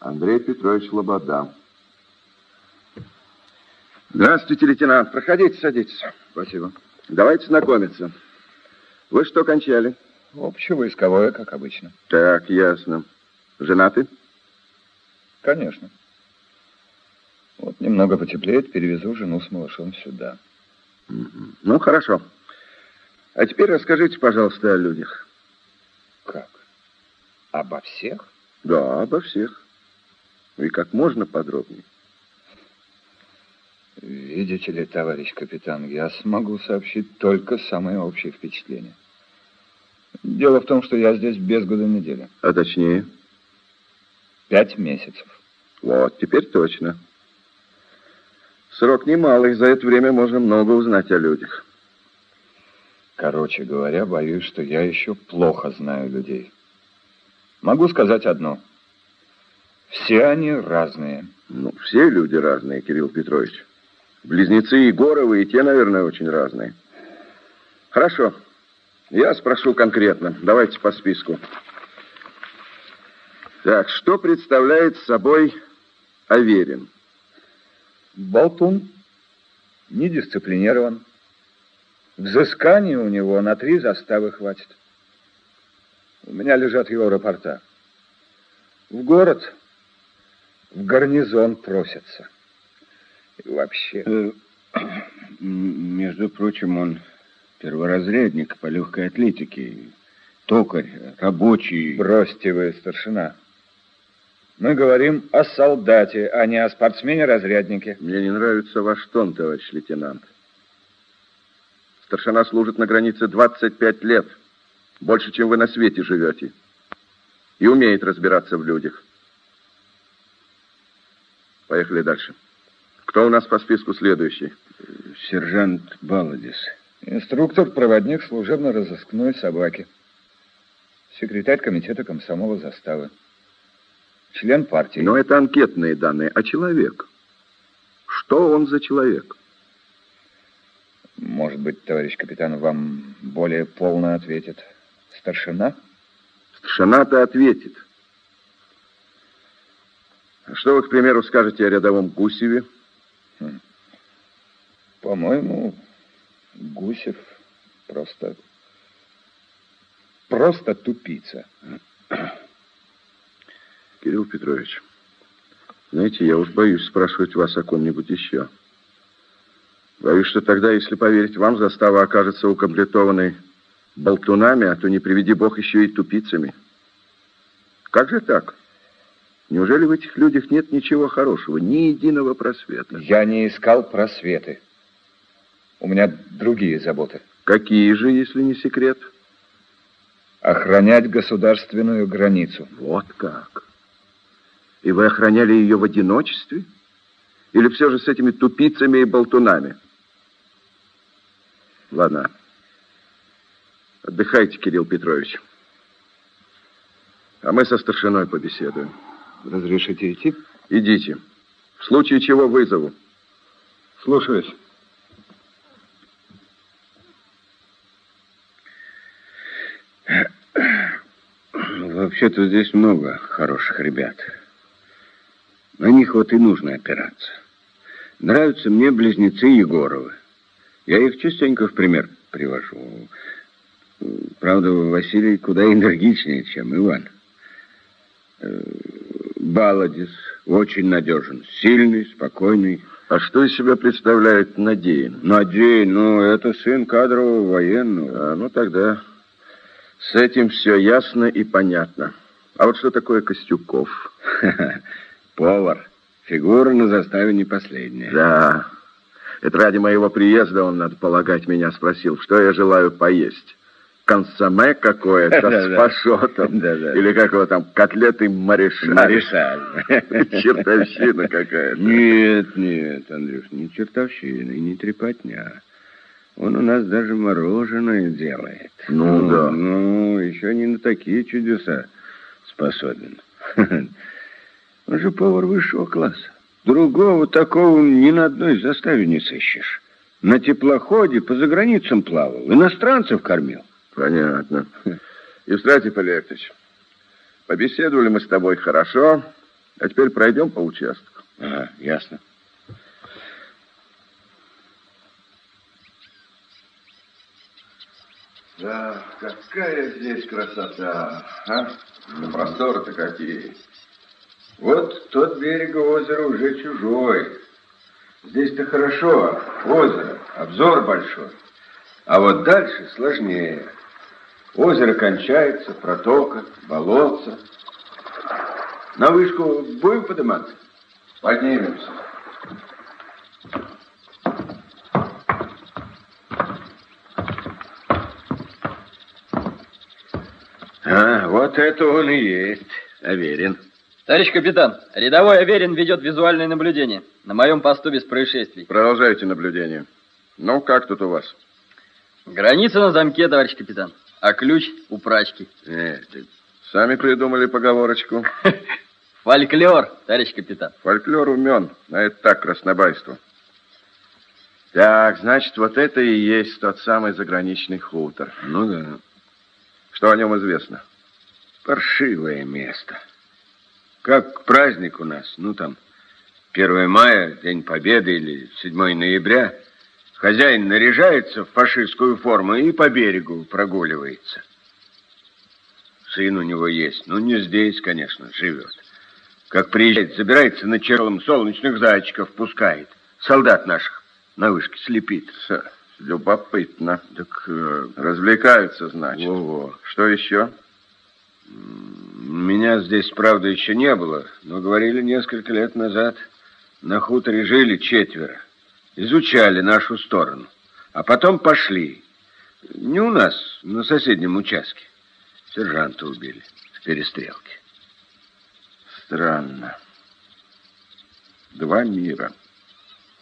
Андрей Петрович Лобода. Здравствуйте, лейтенант. Проходите, садитесь. Спасибо. Давайте знакомиться. Вы что кончали? Общевойсковое, как обычно. Так, ясно. Женаты? Конечно. Вот немного потеплеет, перевезу жену с малышом сюда. Ну, хорошо. А теперь расскажите, пожалуйста, о людях. Как? Обо всех? Да, обо всех. И как можно подробнее. Видите ли, товарищ капитан, я смогу сообщить только самые общие впечатления. Дело в том, что я здесь без года недели. А точнее? Пять месяцев. Вот, теперь точно. Срок немалый, за это время можно много узнать о людях. Короче говоря, боюсь, что я еще плохо знаю людей. Могу сказать одно. Все они разные. Ну, все люди разные, Кирилл Петрович. Близнецы Егоровы и те, наверное, очень разные. Хорошо. Я спрошу конкретно. Давайте по списку. Так, что представляет собой Аверин? Болтун. Недисциплинирован. Взыскания у него на три заставы хватит. У меня лежат его рапорта. В город, в гарнизон просятся. И вообще... Э, между прочим, он перворазрядник по легкой атлетике, токарь, рабочий. Бросьте вы, старшина. Мы говорим о солдате, а не о спортсмене-разряднике. Мне не нравится ваш тон, товарищ лейтенант. Старшина служит на границе 25 лет. Больше, чем вы на свете живете. И умеет разбираться в людях. Поехали дальше. Кто у нас по списку следующий? Сержант Баладис. Инструктор-проводник служебно-розыскной собаки. Секретарь комитета комсомола заставы. Член партии. Но это анкетные данные. А человек? Что он за человек? Может быть, товарищ капитан, вам более полно ответит старшина? Старшина-то ответит. Что вы, к примеру, скажете о рядовом Гусеве? Хм. По-моему, Гусев просто... Просто тупица. Кирилл Петрович, знаете, я уж боюсь спрашивать вас о ком-нибудь еще. Боюсь, что тогда, если поверить вам, застава окажется укомплектованной болтунами, а то не приведи бог еще и тупицами. Как же так? Неужели в этих людях нет ничего хорошего, ни единого просвета? Я не искал просветы. У меня другие заботы. Какие же, если не секрет? Охранять государственную границу. Вот как. И вы охраняли ее в одиночестве? Или все же с этими тупицами и болтунами? Ладно. Отдыхайте, Кирилл Петрович. А мы со старшиной побеседуем. Разрешите идти? Идите. В случае чего вызову. Слушаюсь. Вообще-то здесь много хороших ребят. На них вот и нужно опираться. Нравятся мне близнецы Егоровы. Я их частенько в пример привожу. Правда, Василий куда энергичнее, чем Иван. Баладис очень надежен, сильный, спокойный. А что из себя представляет Надеин? Надеин, ну, это сын кадрового военного. А, ну, тогда с этим все ясно и понятно. А вот что такое Костюков? Повар. Фигура на заставе не последняя. Да. Это ради моего приезда он, надо полагать, меня спросил, что я желаю поесть. Консоме какое-то с пашотом. Или как его там, котлеты маришаль. Маришаль. Чертовщина какая-то. Нет, нет, Андрюш, не чертовщина и не трепотня. Он у нас даже мороженое делает. Ну, ну да. Ну, еще не на такие чудеса способен. Он же повар высшего класса. Другого такого ни на одной заставе не сыщешь. На теплоходе по заграницам плавал, иностранцев кормил. Понятно. Евстратий Полектович, побеседовали мы с тобой хорошо, А теперь пройдем по участку. Ага, ясно. Да, какая здесь красота, а? Ну, просторы-то какие. Вот тот берег озера уже чужой. Здесь-то хорошо, озеро, обзор большой. А вот дальше сложнее. Озеро кончается, протока, болотца. На вышку будем подниматься? Поднимемся. А, вот это он и есть, Аверин. Товарищ капитан, рядовой Аверин ведет визуальное наблюдение. На моем посту без происшествий. Продолжайте наблюдение. Ну, как тут у вас? Граница на замке, товарищ капитан. А ключ у прачки. Нет, сами придумали поговорочку. Фольклор, товарищ капитан. Фольклор умен, а это так, краснобайство. Так, значит, вот это и есть тот самый заграничный хутор. Ну да, Что о нем известно? паршивое место. Как праздник у нас, ну там, 1 мая, День Победы или 7 ноября, хозяин наряжается в фашистскую форму и по берегу прогуливается. Сын у него есть, ну не здесь, конечно, живет. Как приезжает, забирается на челом солнечных зайчиков, пускает. Солдат наших на вышке слепит. Ха, Любопытно. Так, э, Развлекаются, значит. во-во. Что еще? Меня здесь, правда, еще не было, но говорили несколько лет назад. На хуторе жили четверо. Изучали нашу сторону. А потом пошли. Не у нас, на соседнем участке. Сержанта убили в перестрелке. Странно. Два мира.